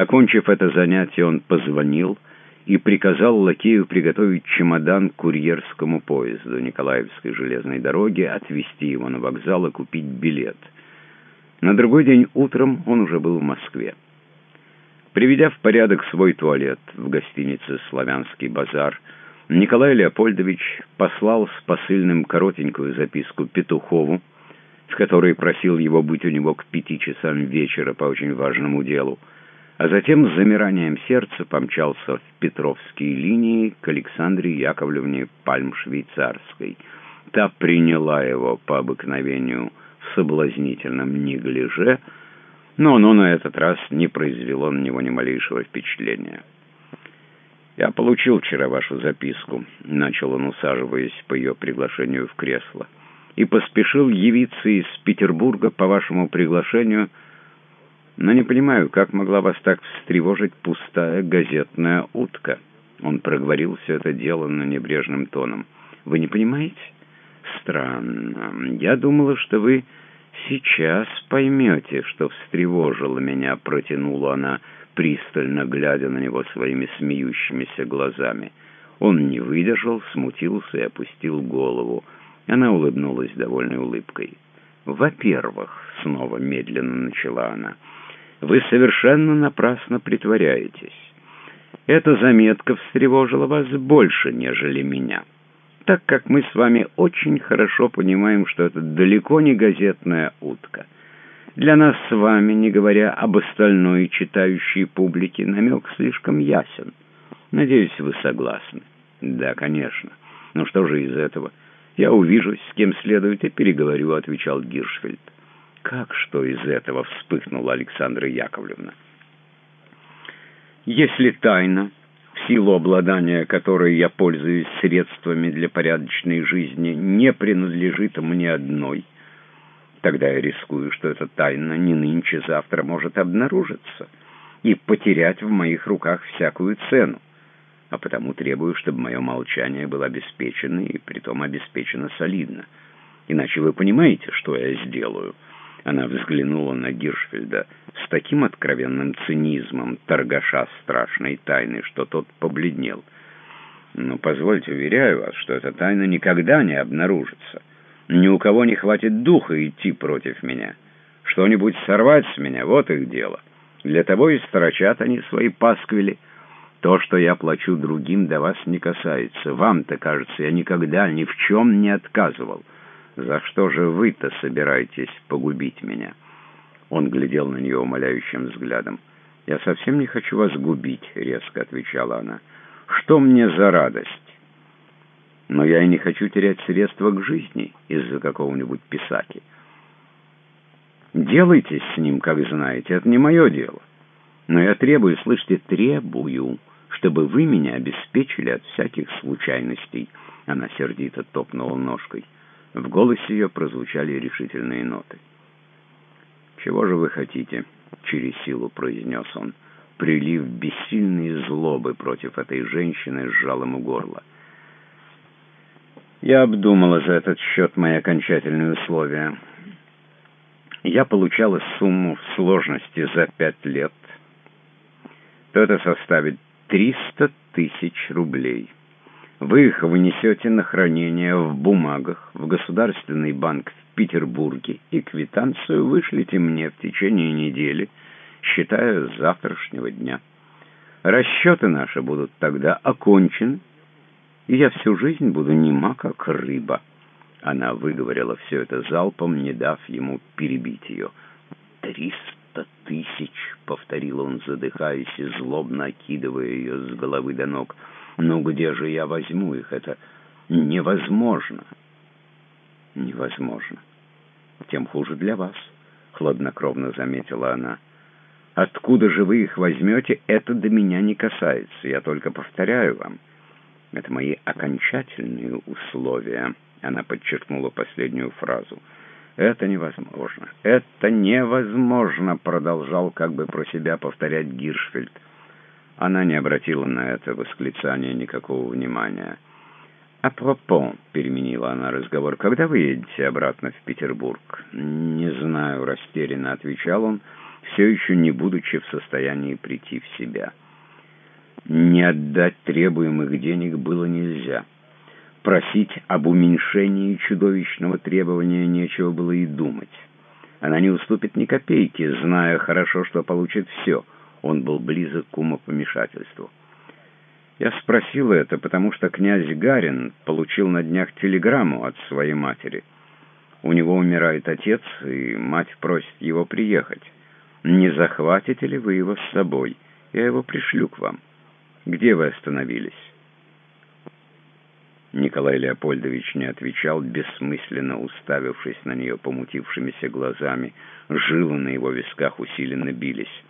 Окончив это занятие, он позвонил и приказал лакею приготовить чемодан к курьерскому поезду Николаевской железной дороги, отвезти его на вокзал и купить билет. На другой день утром он уже был в Москве. Приведя в порядок свой туалет в гостинице «Славянский базар», Николай Леопольдович послал с посыльным коротенькую записку Петухову, в которой просил его быть у него к пяти часам вечера по очень важному делу, а затем с замиранием сердца помчался в Петровские линии к Александре Яковлевне Пальм-Швейцарской. Та приняла его по обыкновению в соблазнительном неглиже, но оно на этот раз не произвело на него ни малейшего впечатления. «Я получил вчера вашу записку», — начал он, усаживаясь по ее приглашению в кресло, «и поспешил явиться из Петербурга по вашему приглашению, но не понимаю, как могла вас так встревожить пустая газетная утка». Он проговорил все это дело на небрежным тоном. «Вы не понимаете?» «Странно. Я думала, что вы сейчас поймете, что встревожило меня», — протянула она, пристально глядя на него своими смеющимися глазами. Он не выдержал, смутился и опустил голову. Она улыбнулась довольной улыбкой. «Во-первых», — снова медленно начала она, — вы совершенно напрасно притворяетесь. Эта заметка встревожила вас больше, нежели меня, так как мы с вами очень хорошо понимаем, что это далеко не газетная утка. Для нас с вами, не говоря об остальной читающей публике, намек слишком ясен. Надеюсь, вы согласны. Да, конечно. Но что же из этого? Я увижусь, с кем следует, и переговорю, — отвечал Гиршфельд. «Как что из этого?» — вспыхнула Александра Яковлевна. «Если тайна, в силу обладания которой я пользуюсь средствами для порядочной жизни, не принадлежит мне одной, тогда я рискую, что эта тайна не нынче-завтра может обнаружиться и потерять в моих руках всякую цену, а потому требую, чтобы мое молчание было обеспечено и притом обеспечено солидно. Иначе вы понимаете, что я сделаю». Она взглянула на Гиршфельда с таким откровенным цинизмом торгаша страшной тайны, что тот побледнел. «Но позвольте, уверяю вас, что эта тайна никогда не обнаружится. Ни у кого не хватит духа идти против меня. Что-нибудь сорвать с меня — вот их дело. Для того и сторочат они свои пасквили. То, что я плачу другим, до вас не касается. Вам-то, кажется, я никогда ни в чем не отказывал». «За что же вы-то собираетесь погубить меня?» Он глядел на нее умоляющим взглядом. «Я совсем не хочу вас губить», — резко отвечала она. «Что мне за радость?» «Но я и не хочу терять средства к жизни из-за какого-нибудь писаки. Делайте с ним, как знаете, это не мое дело. Но я требую, слышите, требую, чтобы вы меня обеспечили от всяких случайностей». Она сердито топнула ножкой. В голосе ее прозвучали решительные ноты. «Чего же вы хотите?» — через силу произнес он. Прилив бессильной злобы против этой женщины сжал ему горло. Я обдумала за этот счет мои окончательные условия. Я получала сумму в сложности за пять лет, то это составит 300 тысяч рублей. Вы их внесете на хранение в бумагах в Государственный банк в Петербурге и квитанцию вышлите мне в течение недели, считая с завтрашнего дня. Расчеты наши будут тогда окончены, и я всю жизнь буду нема, как рыба». Она выговорила все это залпом, не дав ему перебить ее. «Триста тысяч!» — повторил он, задыхаясь и злобно окидывая ее с головы до ног. «Ну где же я возьму их? Это невозможно!» «Невозможно. Тем хуже для вас», — хладнокровно заметила она. «Откуда же вы их возьмете, это до меня не касается. Я только повторяю вам». Это мои окончательные условия. Она подчеркнула последнюю фразу. «Это невозможно! Это невозможно!» Продолжал как бы про себя повторять Гиршфельд. Она не обратила на это восклицание никакого внимания. «Апропо», — переменила она разговор, — «когда вы едете обратно в Петербург?» «Не знаю», — растерянно отвечал он, все еще не будучи в состоянии прийти в себя. Не отдать требуемых денег было нельзя. Просить об уменьшении чудовищного требования нечего было и думать. Она не уступит ни копейки, зная хорошо, что получит все. Он был близок к умопомешательству. Я спросил это, потому что князь Гарин получил на днях телеграмму от своей матери. У него умирает отец, и мать просит его приехать. Не захватите ли вы его с собой? Я его пришлю к вам. Где вы остановились?» Николай Леопольдович не отвечал, бессмысленно уставившись на нее помутившимися глазами. Жилы на его висках усиленно бились.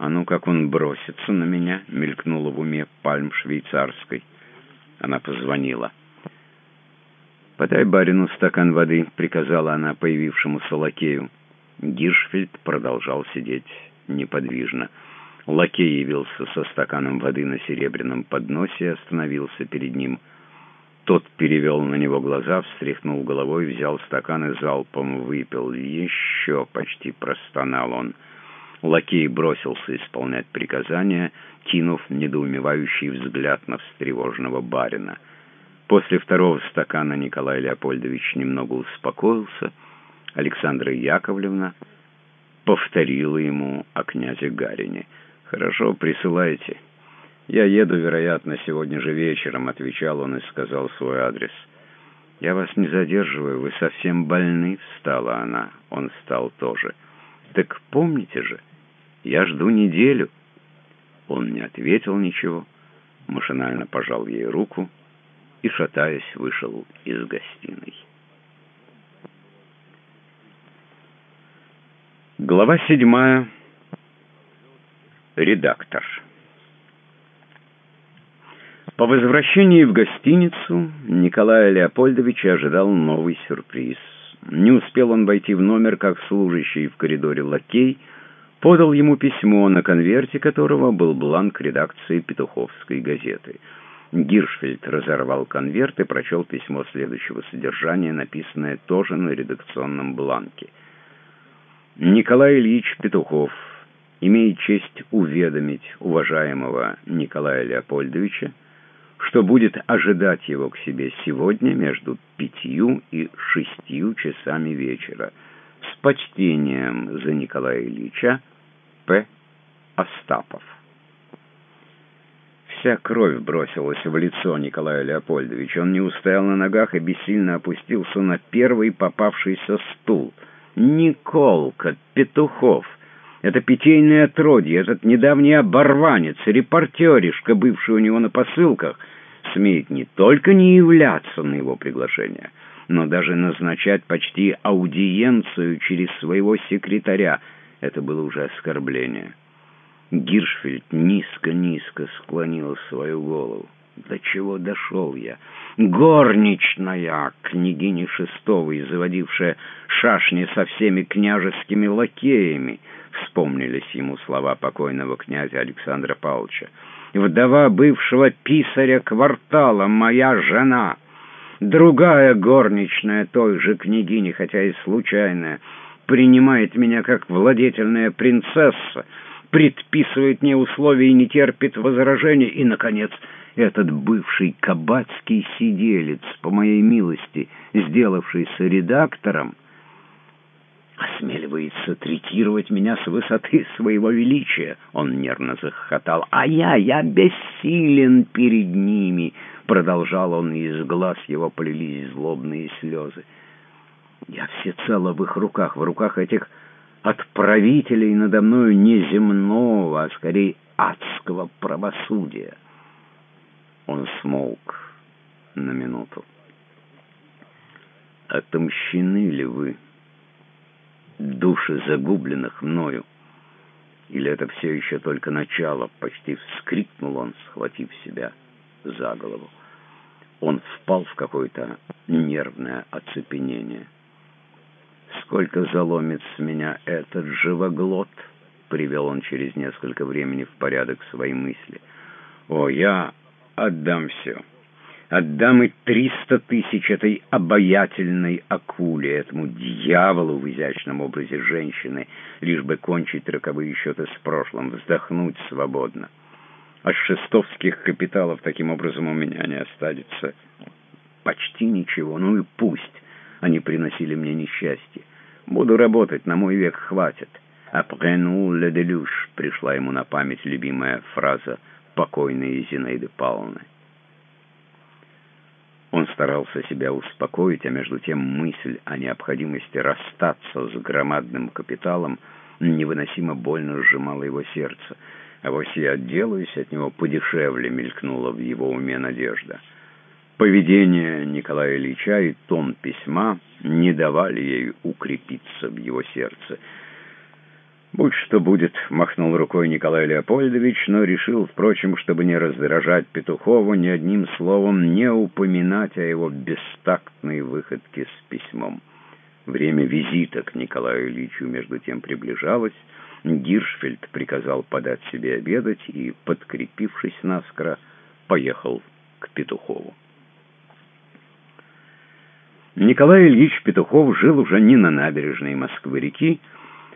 «А ну, как он бросится на меня!» — мелькнула в уме пальм швейцарской. Она позвонила. «Подай барину стакан воды», — приказала она появившемуся лакею. Гиршфельд продолжал сидеть неподвижно. Лакей явился со стаканом воды на серебряном подносе и остановился перед ним. Тот перевел на него глаза, встряхнул головой, взял стакан и залпом выпил. «Еще!» — почти простонал он. Лакей бросился исполнять приказания, кинув недоумевающий взгляд на встревоженного барина. После второго стакана Николай Леопольдович немного успокоился. Александра Яковлевна повторила ему о князе Гарине — «Хорошо, присылайте. Я еду, вероятно, сегодня же вечером», — отвечал он и сказал свой адрес. «Я вас не задерживаю, вы совсем больны», — встала она. Он встал тоже. «Так помните же, я жду неделю». Он не ответил ничего, машинально пожал ей руку и, шатаясь, вышел из гостиной. Глава седьмая редактор. По возвращении в гостиницу Николая Леопольдовича ожидал новый сюрприз. Не успел он войти в номер, как служащий в коридоре лакей подал ему письмо, на конверте которого был бланк редакции Петуховской газеты. Гиршфельд разорвал конверт и прочел письмо следующего содержания, написанное тоже на редакционном бланке. Николай Ильич Петухов имеет честь уведомить уважаемого Николая Леопольдовича, что будет ожидать его к себе сегодня между пятью и шестью часами вечера. Почтением за Николая Ильича П. Остапов. Вся кровь бросилась в лицо Николая Леопольдовича. Он не устоял на ногах и бессильно опустился на первый попавшийся стул. «Николка Петухов!» Это питейное отродье, этот недавний оборванец, репортеришка, бывший у него на посылках, смеет не только не являться на его приглашение, но даже назначать почти аудиенцию через своего секретаря. Это было уже оскорбление. Гиршфельд низко-низко склонил свою голову. До чего дошел я? Горничная княгини Шестовой, заводившая шашни со всеми княжескими лакеями, вспомнились ему слова покойного князя Александра Павловича. «Вдова бывшего писаря квартала, моя жена!» Другая горничная той же княгини, хотя и случайная, принимает меня как владетельная принцесса, предписывает мне условия и не терпит возражений. И, наконец, этот бывший кабацкий сиделец, по моей милости, сделавшийся редактором, осмеливается третировать меня с высоты своего величия. Он нервно захохотал. А я, я бессилен перед ними, продолжал он, и из глаз его полились злобные слезы. Я всецело в их руках, в руках этих отправителей надо мною не земного, а скорее адского правосудия. Он смолк на минуту. «Отомщены ли вы, души загубленных мною? Или это все еще только начало?» Почти вскрикнул он, схватив себя за голову. Он впал в какое-то нервное оцепенение. «Сколько заломит с меня этот живоглот?» — привел он через несколько времени в порядок свои мысли. «О, я отдам все. Отдам и триста тысяч этой обаятельной акуле, этому дьяволу в изящном образе женщины, лишь бы кончить роковые счеты с прошлым, вздохнуть свободно. От шестовских капиталов таким образом у меня не останется почти ничего. Ну и пусть они приносили мне несчастье. Буду работать, на мой век хватит. «Après nous le déluge» пришла ему на память любимая фраза покойной Зинаиды Павловны. Он старался себя успокоить, а между тем мысль о необходимости расстаться с громадным капиталом невыносимо больно сжимала его сердце. А вот я отделаюсь от него подешевле, мелькнула в его уме надежда. Поведение Николая Ильича и тон письма не давали ей укрепиться в его сердце. «Будь что будет», — махнул рукой Николай Леопольдович, но решил, впрочем, чтобы не раздражать Петухова, ни одним словом не упоминать о его бестактной выходке с письмом. Время визита к Николаю Ильичу между тем приближалось. Гиршфельд приказал подать себе обедать и, подкрепившись наскоро, поехал к Петухову. Николай Ильич Петухов жил уже не на набережной Москвы-реки,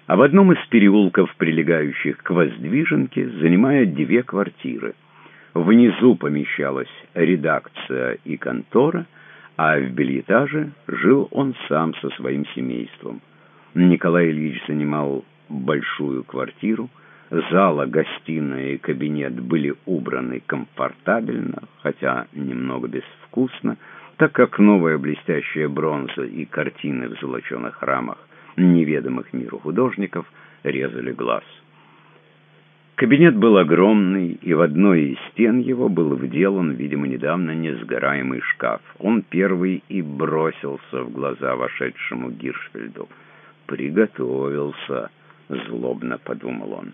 а в одном из переулков, прилегающих к Воздвиженке, занимая две квартиры. Внизу помещалась редакция и контора, а в бельэтаже жил он сам со своим семейством. Николай Ильич занимал большую квартиру, зала, гостиная и кабинет были убраны комфортабельно, хотя немного безвкусно, так как новая блестящая бронза и картины в золоченых рамах неведомых миру художников резали глаз. Кабинет был огромный, и в одной из стен его был вделан, видимо, недавно несгораемый шкаф. Он первый и бросился в глаза вошедшему Гиршфельду. «Приготовился», — злобно подумал он.